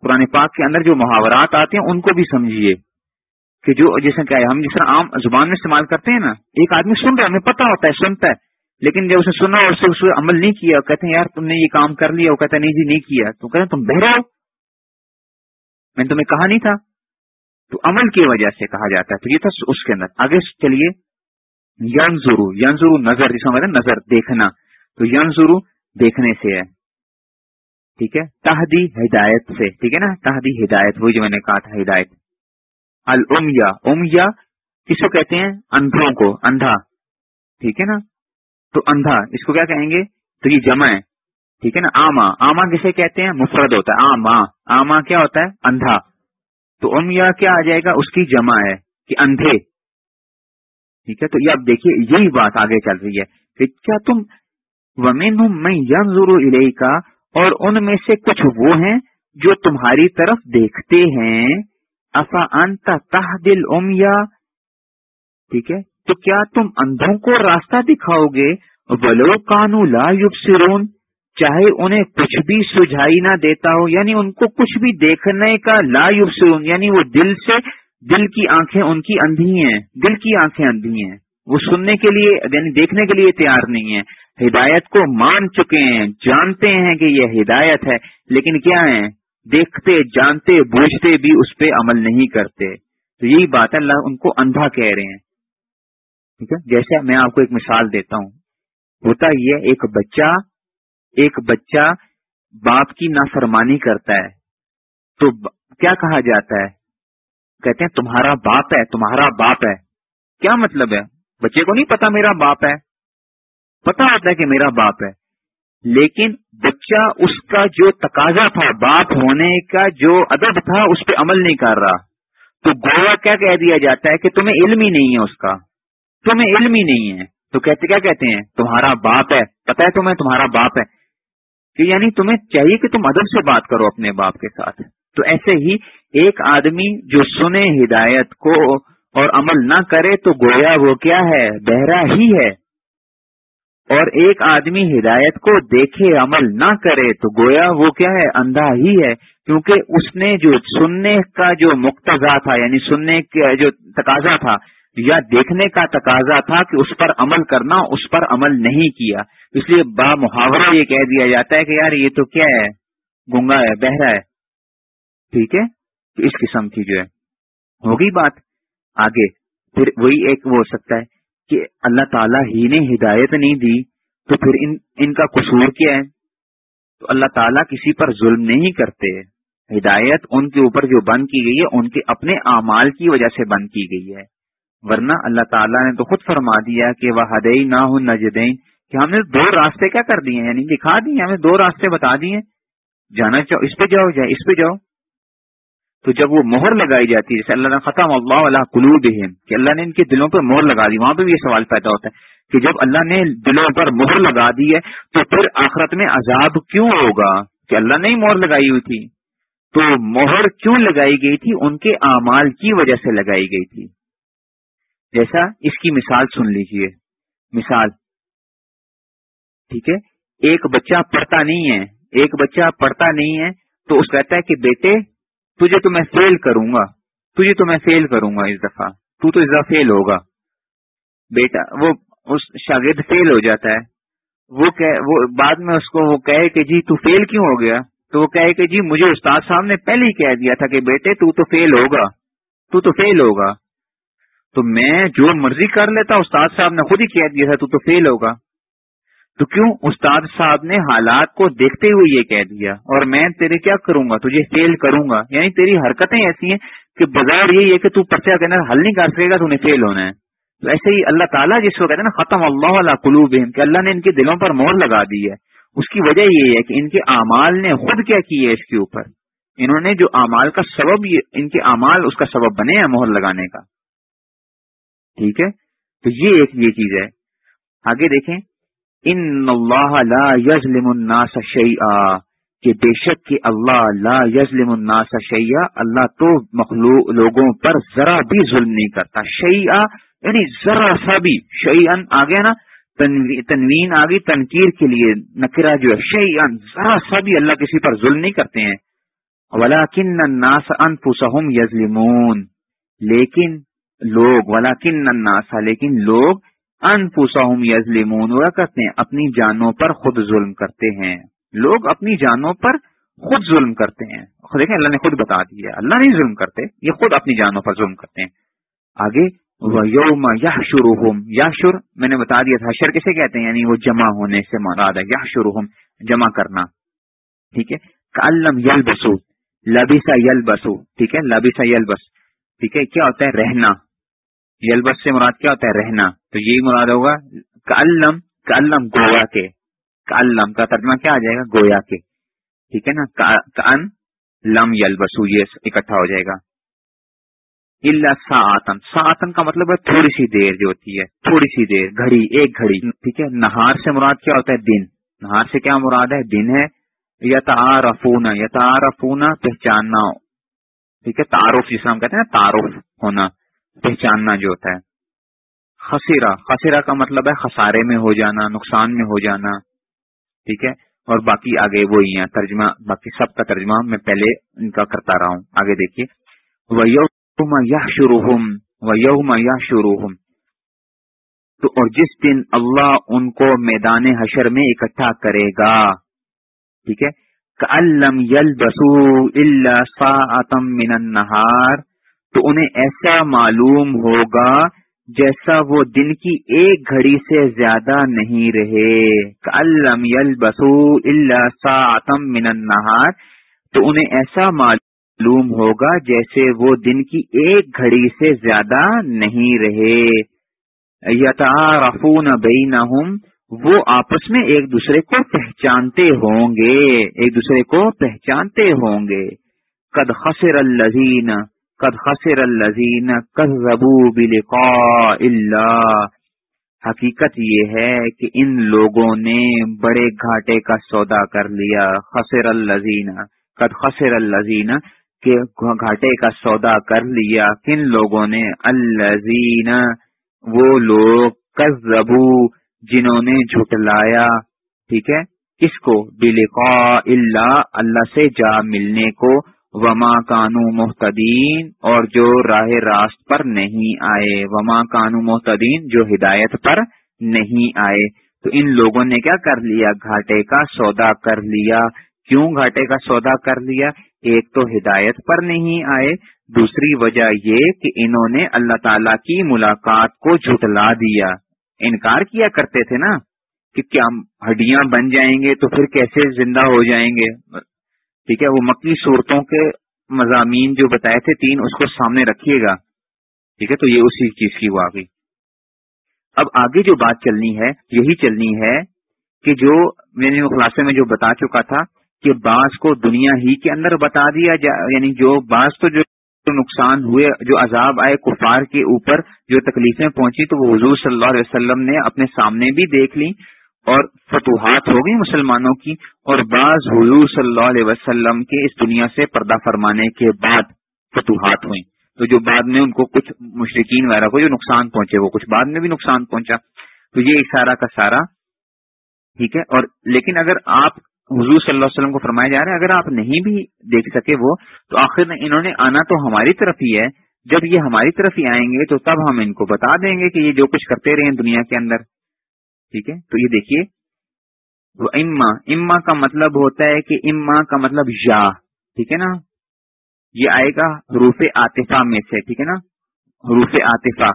S1: قرآن پاک کے اندر جو محاورات آتے ہیں، ان کو بھی سمجھیے۔ کہ جو جیسے کیا ہے ہم جس طرح عام زبان میں استعمال کرتے ہیں نا، ایک آدمی سن رہا ہے، ہمیں پتا ہوتا ہے، سنتا ہے۔ لیکن جب اسے سنا اور اس سے عمل نہیں کیا، کہتے ہیں، یار، تم نے یہ کام کر لیا۔ وہ کہتا ہے، نہیں جی نہیں کیا۔ تو کہتے ہیں، تم بہرا ہو۔ میں نے تمہیں کہا نہیں تھا۔ تو عمل کی وجہ سے کہا جاتا ہے۔ تو یہ تھا اس کے اندر۔ آگے چلیے۔ ین ضرو نظر جس میں نظر، دیکھنا۔ تو ین ضرو دیکھنے سے ہے۔ ٹھیک ہے؟ تحدی ہدایت سے۔ ٹھیک ہے نا؟ تحدی ہدایت، وہی جو میں نے کہا تھا، ہدایت۔ المیا امیا کس کو کہتے ہیں؟ اندھوں کو، اندھا۔ ٹھیک ہے نا؟ تو اندھا، اس کو کیا کہیں گے؟ تو یہ جمع ہے۔ ٹھیک ہے نا؟ آما۔ آما کسے کہتے ہیں؟ مفرد ہوتا ہے۔ آما۔ آما کیا ہوتا ہے؟ اندھا۔ تو امیا کیا آ جائے گا؟ اس کی جمع ہے کہ اندھے۔ ٹھیک ہے؟ تو یہ اب دیکھیے، یہی بات آگے چل رہی ہے کہ کیا تم ومین میں ضرور کا اور ان میں سے کچھ وہ ہیں جو تمہاری طرف دیکھتے ہیں۔ افا انتا تہ دل امیا ٹھیک ہے؟ تو کیا تم اندھوں کو راستہ دکھاؤ گے؟ ولو کانو لا یوب سرون چاہے انہیں کچھ بھی سجھائی نہ دیتا ہو یعنی ان کو کچھ بھی دیکھنے کا لا یوب یعنی وہ دل سے، دل کی آنکھیں ان کی اندھی ہیں، دل کی آنکھیں اندھی ہیں۔ وہ سننے کے لیے یعنی دیکھنے کے لیے تیار نہیں ہے ہدایت کو مان چکے ہیں، جانتے ہیں کہ یہ ہدایت ہے، لیکن کیا ہے دیکھتے، جانتے، بوجھتے بھی اس پہ عمل نہیں کرتے۔ تو یہی بات ہے اللہ ان کو اندھا کہہ رہے ہیں۔ ٹھیک ہے؟ جیسے میں آپ کو ایک مثال دیتا ہوں۔ ہوتا یہ، ایک بچہ ایک بچہ باپ کی نافرمانی کرتا ہے۔ تو کیا کہا جاتا ہے؟ کہتے ہیں، تمہارا باپ ہے، تمہارا باپ ہے۔ کیا مطلب ہے؟ بچے کو نہیں پتا میرا باپ ہے، پتا ہوتا ہے کہ میرا باپ ہے، لیکن بچہ اس کا جو تقاضا تھا باپ ہونے کا، جو ادب تھا، اس پہ عمل نہیں کر رہا۔ تو گویا کیا کہہ دیا جاتا ہے کہ تمہیں علم ہی نہیں ہے اس کا۔ تمہیں علم ہی نہیں ہے۔ تو کہتے، کیا کہتے ہیں؟ تمہارا باپ ہے۔ پتا ہے تمہیں تمہارا باپ ہے۔ کہ یعنی تمہیں چاہیے کہ تم ادب سے بات کرو اپنے باپ کے ساتھ۔ تو ایسے ہی ایک آدمی جو سنے ہدایت کو اور عمل نہ کرے تو گویا وہ کیا ہے؟ بہرا ہی ہے۔ اور ایک آدمی ہدایت کو دیکھے، عمل نہ کرے تو گویا وہ کیا ہے؟ اندھا ہی ہے۔ کیونکہ اس نے جو سننے کا جو مقتضا تھا یعنی سننے کا جو تقاضا تھا، یا دیکھنے کا تقاضا تھا کہ اس پر عمل کرنا، اس پر عمل نہیں کیا۔ اس لیے با محاورہ یہ کہہ دیا جاتا ہے کہ یار یہ تو کیا ہے؟ گنگا ہے، بہرا ہے۔ ٹھیک ہے؟ تو اس قسم کی جو ہے، ہوگی بات۔ آگے۔ پھر وہی ایک وہ ہو سکتا ہے کہ اللہ تعالیٰ ہی نے ہدایت نہیں دی، تو پھر ان ان کا قصور کیا ہے؟ تو اللہ تعالیٰ کسی پر ظلم نہیں کرتے۔ ہدایت ان کے اوپر جو بند کی گئی ہے، ان کے اپنے اعمال کی وجہ سے بند کی گئی ہے۔ ورنہ اللہ تعالیٰ نے تو خود فرما دیا کہ وہ ہدئی نہ ہوں نہ کہ ہم نے دو راستے کیا کر دیے یعنی دکھا دیے، ہمیں دو راستے بتا دیے۔ جانا چاہو، اس پہ جاؤ جائے اس پہ جاؤ۔ تو جب وہ مہر لگائی جاتی ہے، جیسے اللہ نے ختم اللہ علیہ کلو کہ اللہ نے ان کے دلوں پہ مہر لگا دی، وہاں پہ بھی یہ سوال پیدا ہوتا ہے کہ جب اللہ نے دلوں پر مہر لگا دی ہے، تو پھر آخرت میں عذاب کیوں ہوگا؟ کہ اللہ نے ہی مہر لگائی ہوئی تھی۔ تو مہر کیوں لگائی گئی تھی؟ ان کے اعمال کی وجہ سے لگائی گئی تھی۔ جیسا اس کی مثال سن لیجیے۔ مثال۔ ٹھیک ہے؟ ایک بچہ پڑھتا نہیں ہے، ایک بچہ پڑھتا نہیں ہے، تو اس کہتا ہے کہ بیٹے تجھے تو میں فیل کروں گا، تجھے تو میں فیل کروں گا اس دفعہ، تو تو اس دفعہ فیل ہوگا۔ بیٹا، وہ اس شاگرد فیل ہو جاتا ہے۔ وہ وہ بعد میں اس کو وہ کہے کہ جی تو فیل کیوں ہو گیا؟ تو وہ کہے کہ جی مجھے استاد صاحب نے پہلے ہی کہہ دیا تھا کہ بیٹے تو تو فیل ہوگا، تو تو فیل ہوگا۔ تو میں جو مرضی کر لیتا، استاد صاحب نے خود ہی کہہ دیا تھا تو تو فیل ہوگا۔ تو کیوں استاد صاحب نے حالات کو دیکھتے ہوئے یہ کہہ دیا اور میں تیرے کیا کروں گا؟ تجھے فیل کروں گا۔ یعنی تیری حرکتیں ایسی ہیں کہ بغیر یہ کہ تو پرچہ کہنا حل نہیں کر سکے گا، تو انہیں فیل ہونا ہے۔ تو ایسے ہی اللہ تعالیٰ جس کو کہتے ہیں نا، ختم اللہ علیہ قلوب کہ اللہ نے ان کے دلوں پر مور لگا دی ہے۔ اس کی وجہ یہ ہے کہ ان کے اعمال نے خود کیا کی ہے اس کے اوپر۔ انہوں نے جو اعمال کا سبب ان کے اعمال اس کا سبب بنے ہیں مہر لگانے کا۔ ٹھیک ہے؟ تو یہ ایک، یہ چیز ہے۔ آگے دیکھیں۔ ان اللہ لا یظلم الناس شیئا کہ بے شک کہ اللہ لا یظلم الناس شیئا اللہ تو مخلوق لوگوں پر ذرا بھی ظلم نہیں کرتا شیئا یعنی ذرا سا بھی شیئن آ گیا نا تنوین آ گئی تنقیر کے لیے نکرا جو ہے شیئن ذرا سا بھی اللہ کسی پر ظلم نہیں کرتے ہیں۔ ولاکن الناس انفسهم یظلمون لیکن لوگ ولاکن الناس، لیکن لوگ انفسہم یظلمون ہوا کرتے ہیں، اپنی جانوں پر خود ظلم کرتے ہیں۔ لوگ اپنی جانوں پر خود ظلم کرتے ہیں۔ دیکھیں، اللہ نے خود بتا دیا۔ اللہ نہیں ظلم کرتے، یہ خود اپنی جانوں پر ظلم کرتے ہیں۔ آگے یوم یا شروع یا شر میں نے بتا دیا تھا شر کسے کہتے ہیں؟ یعنی وہ جمع ہونے سے مراد ہے یا شروع جمع کرنا۔ ٹھیک ہے؟ کالم یل بسو لبیسا یل بسو ٹھیک ہے؟ لبیسا یل بس ٹھیک ہے؟ کیا ہوتا ہے؟ رہنا۔ یلبس سے مراد کیا ہوتا ہے؟ رہنا۔ تو یہی مراد ہوگا کلم کلم گویا کے۔ کلم کا ترجمہ کیا آ جائے گا؟ گویا کے۔ ٹھیک ہے نا؟ کن لم یلبسو، یہ اکٹھا ہو جائے گا۔ اللہ ساتن ساتن کا مطلب ہے تھوڑی سی دیر جو ہوتی ہے۔ تھوڑی سی دیر، گھڑی، ایک گھڑی۔ ٹھیک ہے؟ نہار سے مراد کیا ہوتا ہے؟ دن۔ نہار سے کیا مراد ہے؟ دن ہے۔ یتارفونا یتارفونا پہچاننا۔ ٹھیک ہے؟ تعارف جس ہم کہتے ہیں نا، تعارف ہونا، پہچاننا جو ہوتا ہے۔ خسیرا خسیرا کا مطلب ہے خسارے میں ہو جانا، نقصان میں ہو جانا، ٹھیک ہے؟ اور باقی آگے وہی ہیں، ترجمہ، باقی سب کا ترجمہ میں پہلے ان کا کرتا رہا ہوں، آگے دیکھیے۔ وہ یا شروع و یا شروع تو اور جس دن اللہ ان کو میدان حشر میں اکٹھا کرے گا، ٹھیک ہے؟ کلم یل بسو اللہ من نہار تو انہیں ایسا معلوم ہوگا جیسا وہ دن کی ایک گھڑی سے زیادہ نہیں رہے۔ کلم یل بسو اللہ من النہار۔ تو انہیں ایسا معلوم ہوگا جیسے وہ دن کی ایک گھڑی سے زیادہ نہیں رہے۔ یتعارفون بینہم۔ وہ آپس میں ایک دوسرے کو پہچانتے ہوں گے۔ ایک دوسرے کو پہچانتے ہوں گے۔ قد خسر الذین قد خسر الذین كذبوا بلقاء اللہ حقیقت یہ ہے کہ ان لوگوں نے بڑے گھاٹے کا سودا کر لیا. خسر الزین قد خسر الزین کہ گھاٹے کا سودا کر لیا. کن لوگوں نے؟ الزین وہ لوگ کذبو جنہوں نے جھٹلایا. ٹھیک ہے؟ کس کو؟ بلقاء اللہ اللہ سے جا ملنے کو. وما کانو محتدین اور جو راہ راست پر نہیں آئے۔ وما کانو محتدین جو ہدایت پر نہیں آئے۔ تو ان لوگوں نے کیا کر لیا؟ گھاٹے کا سودا کر لیا۔ کیوں گھاٹے کا سودا کر لیا؟ ایک تو ہدایت پر نہیں آئے۔ دوسری وجہ یہ کہ انہوں نے اللہ تعالی کی ملاقات کو جھٹلا دیا۔ انکار کیا کرتے تھے نا کہ کیا ہڈیاں بن جائیں گے تو پھر کیسے زندہ ہو جائیں گے؟ ٹھیک ہے، وہ مکی صورتوں کے مضامین جو بتائے تھے، تین اس کو سامنے رکھیے گا۔ ٹھیک ہے، تو یہ اسی چیز کی وہ آگئی اب آگے جو بات چلنی ہے، یہی چلنی ہے کہ جو میں نے خلاصے میں جو بتا چکا تھا کہ بعض کو دنیا ہی کے اندر بتا دیا جا یعنی جو بعض تو جو نقصان ہوئے، جو عذاب آئے کفار کے اوپر جو تکلیفیں پہنچی تو وہ حضور صلی اللہ علیہ وسلم نے اپنے سامنے بھی دیکھ لی اور فتوحات ہو گئی مسلمانوں کی، اور بعض حضور صلی اللہ علیہ وسلم کے اس دنیا سے پردہ فرمانے کے بعد فتوحات ہوئیں۔ تو جو بعد میں ان کو کچھ مشرقین وغیرہ کو جو نقصان پہنچے، وہ کچھ بعد میں بھی نقصان پہنچا۔ تو یہ سارا کا سارا ٹھیک ہے۔ اور لیکن اگر آپ حضور صلی اللہ علیہ وسلم کو فرمایا جا رہا ہے، اگر آپ نہیں بھی دیکھ سکے وہ، تو آخر میں انہوں نے آنا تو ہماری طرف ہی ہے۔ جب یہ ہماری طرف ہی آئیں گے تو تب ہم ان کو بتا دیں گے کہ یہ جو کچھ کرتے رہے ہیں دنیا کے اندر۔ ٹھیک ہے؟ تو یہ دیکھیے۔ اما اما کا مطلب ہوتا ہے کہ اما کا مطلب یا، ٹھیک ہے نا؟ یہ آئے گا حروف عاطفہ میں سے، ٹھیک ہے نا؟ حروف عاطفہ۔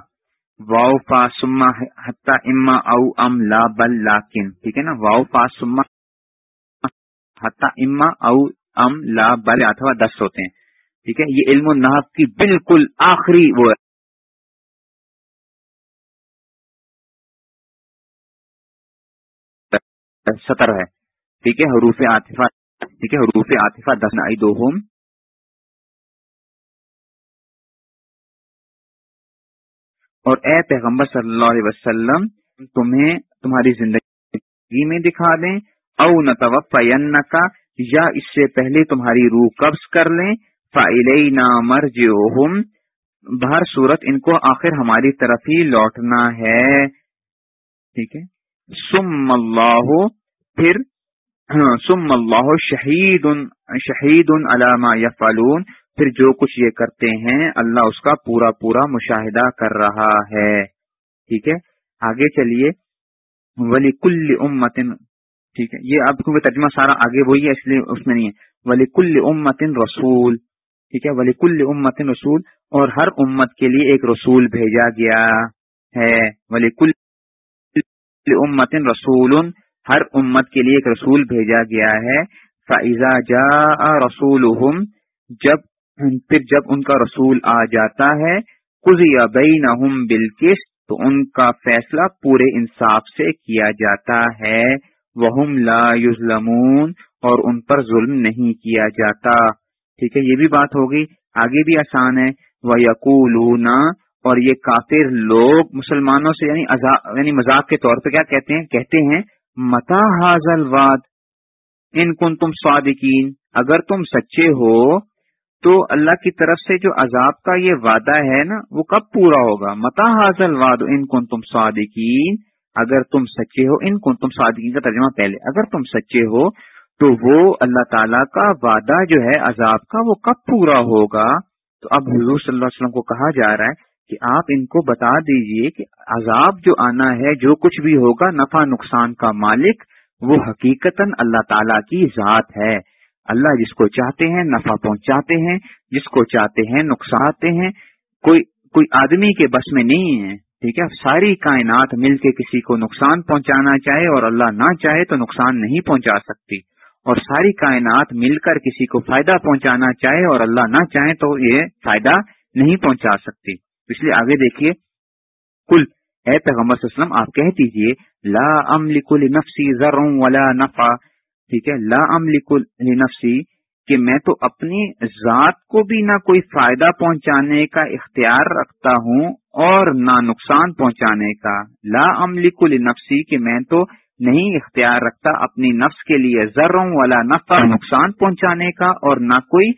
S1: واؤ، فا، سما حتہ اما، او، ام، لا، بل، لاکن، ٹھیک ہے نا؟ واؤ، فا، سما حتہ اما، او، ام، لا، بل اتوا دس ہوتے ہیں، ٹھیک ہے؟ یہ علم و کی بالکل آخری وہ سطر ہے۔ ٹھیک ہے؟ حروف عاطفہ، ٹھیک ہے؟ حروف عاطفہ دس دو ہوم اور اے پیغمبر صلی اللہ علیہ وسلم، تمہیں تمہاری زندگی میں دکھا دیں۔ او نہ کا یا اس سے پہلے تمہاری روح قبض کر لیں۔ فعلینا مرجعہم بہر صورت ان کو آخر ہماری طرف ہی لوٹنا ہے۔ ٹھیک ہے؟ سم اللہ پھر ہاں، سم اللہ شہید شہید علامہ یا پھر جو کچھ یہ کرتے ہیں اللہ اس کا پورا پورا مشاہدہ کر رہا ہے۔ ٹھیک ہے؟ آگے چلیے۔ ولی کل امتن ٹھیک ہے۔ یہ اب کیونکہ ترجمہ سارا آگے وہی ہے اس لیے اس میں نہیں ہے۔ ولی کل امتن رسول ٹھیک ہے؟ ولی کل امتن رسول اور ہر امت کے لیے ایک رسول بھیجا گیا ہے۔ ولی کل امتن رسول، ہر امت کے لیے ایک رسول بھیجا گیا ہے۔ فائزہ جا رسول جب پھر جب ان کا رسول آ جاتا ہے کزیا بئی نہ تو ان کا فیصلہ پورے انصاف سے کیا جاتا ہے۔ وہ لا یظلمون اور ان پر ظلم نہیں کیا جاتا۔ ٹھیک ہے، یہ بھی بات ہوگی آگے بھی آسان ہے۔ وہ یقول اور یہ کافر لوگ مسلمانوں سے یعنی یعنی مذاق کے طور پہ کیا کہتے ہیں؟ کہتے ہیں، متا حاضل واد ان کن تم صادقین۔ اگر تم سچے ہو، تو اللہ کی طرف سے جو عذاب کا یہ وعدہ ہے نا، وہ کب پورا ہوگا؟ متا حاضل واد ان کن تم صادقین۔ اگر تم سچے ہو، ان کن تم صادقین کا ترجمہ پہلے۔ اگر تم سچے ہو، تو وہ اللہ تعالی کا وعدہ جو ہے، عذاب کا وہ کب پورا ہوگا؟ تو اب حضور صلی اللہ علیہ وسلم کو کہا جا رہا ہے کہ آپ ان کو بتا دیجیے کہ عذاب جو آنا ہے، جو کچھ بھی ہوگا، نفع نقصان کا مالک وہ حقیقت اللہ تعالی کی ذات ہے۔ اللہ جس کو چاہتے ہیں، نفع پہنچاتے ہیں، جس کو چاہتے ہیں نقصان ہیں۔ کوئی کوئی آدمی کے بس میں نہیں ہے، ٹھیک ہے؟ ساری کائنات مل کے کسی کو نقصان پہنچانا چاہے اور اللہ نہ چاہے تو نقصان نہیں پہنچا سکتی۔ اور ساری کائنات مل کر کسی کو فائدہ پہنچانا چاہے اور اللہ نہ چاہے تو یہ فائدہ نہیں پہنچا سکتی۔ اس لیے آگے دیکھیے کل اے پیغمبر صلی اللہ علیہ وسلم، آپ کہہ دیجیے، لا املک لنفسی ذر ولا نفع۔ ٹھیک ہے، لا املک لنفسی، کہ میں تو اپنی ذات کو بھی نہ کوئی فائدہ پہنچانے کا اختیار رکھتا ہوں اور نہ نقصان پہنچانے کا۔ لا املک لنفسی، کہ میں تو نہیں اختیار رکھتا اپنی نفس کے لیے ذروں والا نفع نقصان پہنچانے کا اور نہ کوئی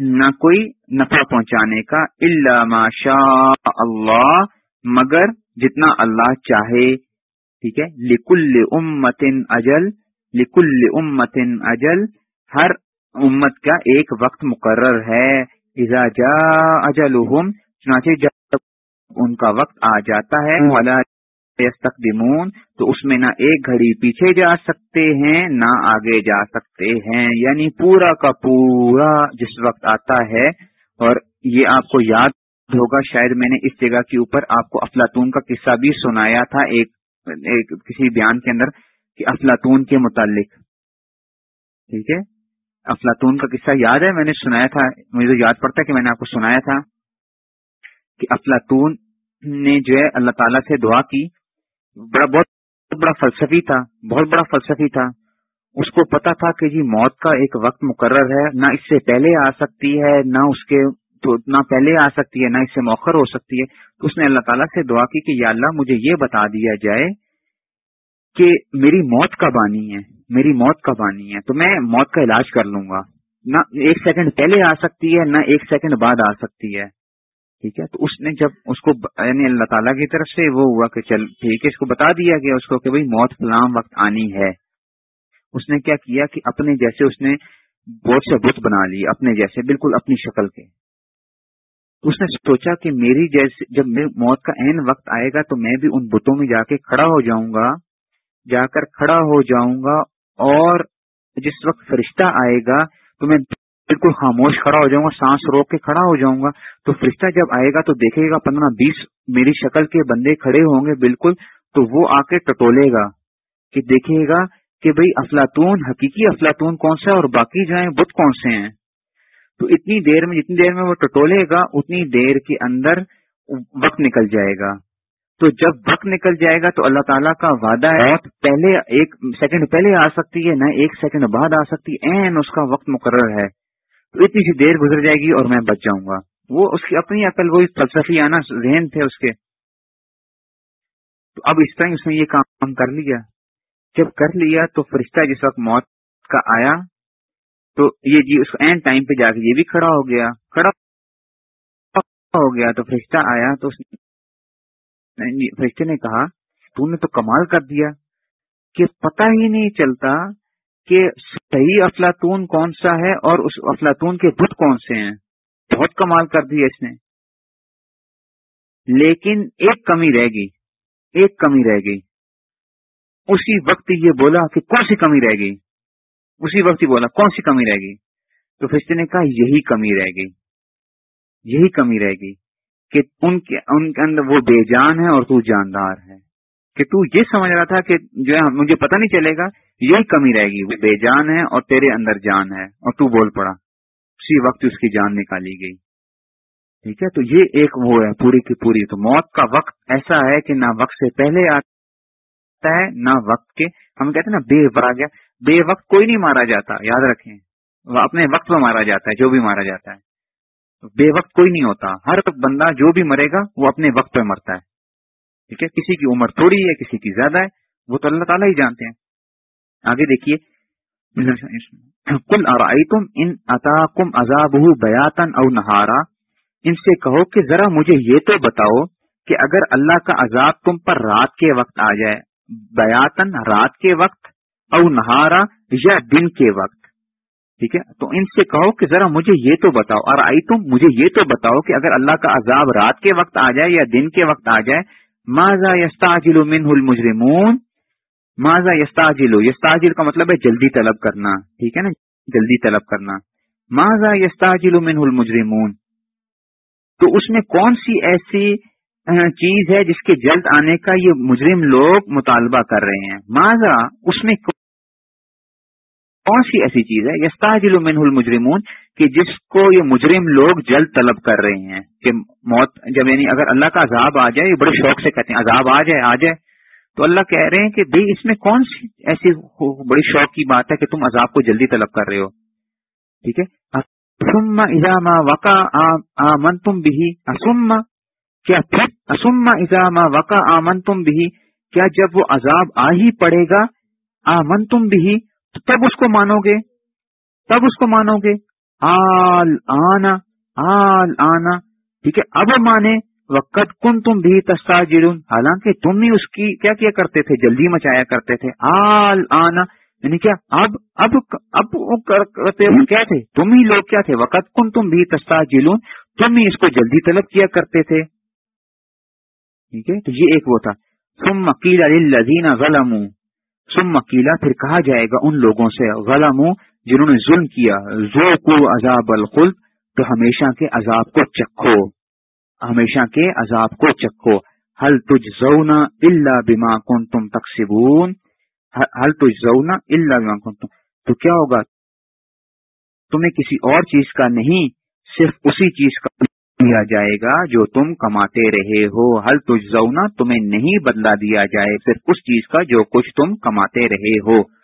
S1: نہ کوئی نفع پہنچانے کا اللہ ماشاء اللہ مگر جتنا اللہ چاہے۔ ٹھیک ہے؟ لکل امتن اجل لکل امتن اجل۔ ہر امت کا ایک وقت مقرر ہے۔ اذا جا اجل چنانچہ جب ان کا وقت آ جاتا ہے یستقدمون تو اس میں نہ ایک گھڑی پیچھے جا سکتے ہیں نہ آگے جا سکتے ہیں۔ یعنی پورا کا پورا جس وقت آتا ہے اور یہ آپ کو یاد ہوگا شاید میں نے اس جگہ کے اوپر آپ کو افلاطون کا قصہ بھی سنایا تھا ایک, ایک کسی بیان کے اندر کہ افلاطون کے متعلق۔ ٹھیک ہے؟ افلاطون کا قصہ یاد ہے؟ میں نے سنایا تھا مجھے یاد پڑتا ہے کہ میں نے آپ کو سنایا تھا کہ افلاطون نے جو ہے اللہ تعالیٰ سے دعا کی۔ بڑا بہت بڑا فلسفی تھا، بہت بڑا فلسفی تھا۔ اس کو پتا تھا کہ جی موت کا ایک وقت مقرر ہے، نہ اس سے پہلے آ سکتی ہے، نہ اس کے تو نہ پہلے آ سکتی ہے، نہ اس سے موخر ہو سکتی ہے۔ تو اس نے اللہ تعالیٰ سے دعا کی کہ یا اللہ، مجھے یہ بتا دیا جائے کہ میری موت کب آنی ہے، میری موت کب آنی ہے۔ تو میں موت کا علاج کر لوں گا۔ نہ ایک سیکنڈ پہلے آ سکتی ہے، نہ ایک سیکنڈ بعد آ سکتی ہے۔ ٹھیک ہے؟ تو اس نے جب اس کو یعنی اللہ تعالیٰ کی طرف سے وہ ہوا کہ چل، ٹھیک ہے، اس کو بتا دیا گیا اس کو کہ بھائی موت فلام وقت آنی ہے۔ اس نے کیا کیا کہ اپنے جیسے اس نے بہت سے بت بنا لی، اپنے جیسے، بالکل اپنی شکل کے۔ اس نے سوچا کہ میری جیسے، جب میری موت کا عین وقت آئے گا تو میں بھی ان بتوں میں جا کے کھڑا ہو جاؤں گا، جا کر کھڑا ہو جاؤں گا اور جس وقت فرشتہ آئے گا تو میں بالکل خاموش کھڑا ہو جاؤں گا، سانس روک کے کھڑا ہو جاؤں گا۔ تو فرشتہ جب آئے گا تو دیکھے گا پندرہ بیس میری شکل کے بندے کھڑے ہوں گے بالکل، تو وہ آ کے ٹٹولے گا کہ دیکھے گا کہ بھئی افلاطون، حقیقی افلاطون کون سا ہے اور باقی جو ہیں بت کون سے ہیں۔ تو اتنی دیر میں، جتنی دیر میں وہ ٹٹولے گا، اتنی دیر کے اندر وقت نکل جائے گا۔ تو جب وقت نکل جائے گا تو اللہ تعالیٰ کا وعدہ ہے پہلے ایک سیکنڈ پہلے آ سکتی ہے، نہ ایک سیکنڈ بعد آ سکتی ہے این اس کا وقت مقرر ہے۔ اتنی سی دیر گزر جائے گی اور میں بچ جاؤں گا۔ وہ اس کی اپنی عقل وہی فلسفی آنا ذہن تھے اس کے۔ تو اب اس طرح اس نے یہ کام کر لیا۔ جب کر لیا تو فرشتہ جس وقت موت کا آیا، تو یہ جی اس اینڈ ٹائم پہ جا کے یہ بھی کھڑا ہو گیا۔ کھڑا ہو گیا تو فرشتہ آیا تو فرشتے نے کہا، تو نے تو کمال کر دیا کہ پتہ ہی نہیں چلتا کہ صحیح افلاطون کون سا ہے اور اس افلاطون کے بت کون سے ہیں؟ بہت کمال کر دیا اس نے۔ لیکن ایک کمی رہ گئی۔ ایک کمی رہ گئی۔ اسی وقت یہ بولا کہ کون سی کمی رہ گئی؟ اسی وقت ہی بولا، کون سی کمی رہ گئی؟ تو فرشتے نے کہا، یہی کمی رہ گئی۔ یہی کمی رہ گئی کہ ان کے ان کے اندر وہ بے جان ہے اور تو جاندار ہے۔ کہ تو یہ سمجھ رہا تھا کہ جو ہے، مجھے پتہ نہیں چلے گا یہی کمی رہے گی، وہ بے جان ہے اور تیرے اندر جان ہے اور تو بول پڑا۔ اسی وقت اس کی جان نکالی گئی۔ ٹھیک ہے؟ تو یہ ایک وہ ہے، پوری کی پوری۔ تو موت کا وقت ایسا ہے کہ نہ وقت سے پہلے آتا ہے، نہ وقت کے، ہم کہتے ہیں نا، بے برا گیا بے وقت کوئی نہیں مارا جاتا، یاد رکھیں۔ اپنے وقت پہ مارا جاتا ہے، جو بھی مارا جاتا ہے۔ بے وقت کوئی نہیں ہوتا۔ ہر بندہ جو بھی مرے گا، وہ اپنے وقت پہ مرتا ہے۔ ٹھیک ہے؟ کسی کی عمر تھوڑی ہے، کسی کی زیادہ ہے، وہ تو اللہ تعالیٰ ہی جانتے ہیں۔ آگے دیکھیے۔ کل آرائی تم ان اتا کم ازاب بیاتن او نہارا۔ ان سے کہو کہ ذرا مجھے یہ تو بتاؤ کہ اگر اللہ کا عذاب تم پر رات کے وقت آ جائے، بیاتن رات کے وقت او نہارا یا دن کے وقت۔ ٹھیک ہے؟ تو ان سے کہو کہ ذرا مجھے یہ تو بتاؤ۔ اور آئی تم مجھے یہ تو بتاؤ کہ اگر اللہ کا عذاب رات کے وقت آ جائے یا دن کے وقت آ جائے ماضا یستاجل من المجرمون؟ ماضا یستاجل یستاجل کا مطلب ہے جلدی طلب کرنا، ٹھیک ہے نا؟ جلدی طلب کرنا۔ ماضا یستاجل من المجرمون؟ تو اس میں کون سی ایسی چیز ہے جس کے جلد آنے کا یہ مجرم لوگ مطالبہ کر رہے ہیں؟ ماضا اس میں کون سی ایسی چیز ہے یستاجل منہ المجرمون کہ جس کو یہ مجرم لوگ جلد طلب کر رہے ہیں کہ موت، جب یعنی اگر اللہ کا عذاب آ جائے، یہ بڑے شوق سے کہتے ہیں، عذاب آ جائے آ جائے۔ تو اللہ کہہ رہے ہیں کہ بھائی اس میں کون سی ایسی بڑی شوق کی بات ہے کہ تم عذاب کو جلدی طلب کر رہے ہو؟ ٹھیک ہے؟ اسما وقا آمن تم بھی اسما کیا پھر؟ اسما ازام وقا آمن تم بھی کیا جب وہ عذاب آ ہی پڑے گا؟ آمن تم بھی تو تب اس کو مانو گے تب اس کو مانو گے آل آنا آل آنا، ٹھیک ہے؟ اب مانے وقت کن تم بھی تستاجر حالانکہ تم ہی اس کی کیا کیا کرتے تھے؟ جلدی مچایا کرتے تھے۔ آل آنا یعنی کیا؟ اب اب اب کرتے کیا تھے؟ تم ہی لوگ کیا تھے؟ وقت کن تم بھی تستاجر تم ہی اس کو جلدی طلب کیا کرتے تھے۔ ٹھیک ہے؟ تو یہ ایک وہ تھا۔ سم مکیلا لذین غلام سم مکیلا پھر کہا جائے گا ان لوگوں سے غلام جنہوں نے ظلم کیا۔ زو کو عذاب الخل تو ہمیشہ کے عذاب کو چکھو۔ ہمیشہ کے عذاب کو چکھو۔ حل تج زونا اللہ بیما کن تم تقسیبون حل تج زونا اللہ بیما کن تم تو کیا ہوگا؟ تمہیں کسی اور چیز کا نہیں، صرف اسی چیز کا دیا جائے گا جو تم کماتے رہے ہو۔ حل تج زونا تمہیں نہیں بدلا دیا جائے صرف اس چیز کا جو کچھ تم کماتے رہے ہو۔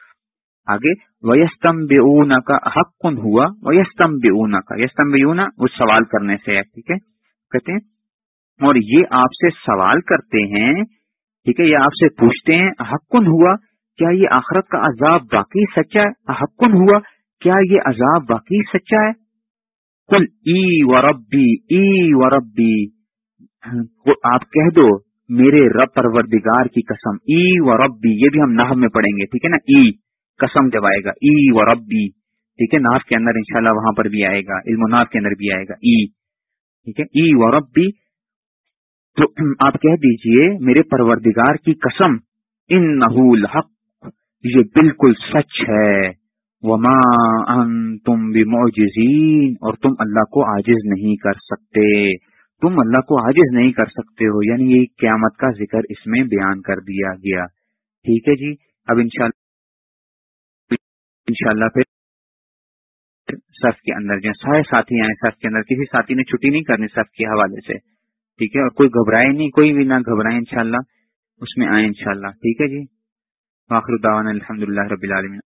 S1: آگے ویستم بے کا حق کن ہوا۔ ویستم بے کا یستم بے اس سوال کرنے سے ہے، ٹھیک ہے؟ کہتے ہیں اور یہ آپ سے سوال کرتے ہیں، ٹھیک ہے، یہ آپ سے پوچھتے ہیں حق کن ہوا؟ کیا یہ آخرت کا عذاب باقی سچا ہے؟ حق کن ہوا؟ کیا یہ عذاب باقی سچا ہے؟ کل ای و ربی ای و ربی آپ کہہ دو، میرے رب پروردگار کی قسم، ای و ربی یہ بھی ہم نحو میں پڑھیں گے، ٹھیک ہے نا؟ ای، قسم جب آئے گا، ای و ربی ٹھیک ہے ناف کے اندر انشاءاللہ وہاں پر بھی آئے گا، علم و ناف کے اندر بھی آئے گا، ای۔ ٹھیک ہے؟ ای و ربی، تو آپ کہہ دیجیے، میرے پروردگار کی قسم ان نحول حق یہ بالکل سچ ہے۔ وما انتم بمعجزین، اور تم اللہ کو عاجز نہیں کر سکتے۔ تم اللہ کو عاجز نہیں کر سکتے ہو یعنی یہ قیامت کا ذکر اس میں بیان کر دیا گیا۔ ٹھیک ہے جی؟ اب انشاءاللہ انشاءاللہ پھر صف کے اندر جو سارے ساتھی آئے صف کے اندر کسی ساتھی نے چھٹی نہیں کرنی صف کے حوالے سے، ٹھیک ہے؟ اور کوئی گھبرائے نہیں، کوئی بھی نہ گھبرائے انشاءاللہ، اس میں آئے انشاءاللہ، ٹھیک ہے جی؟ آخر الدعوان الحمد رب العالمین۔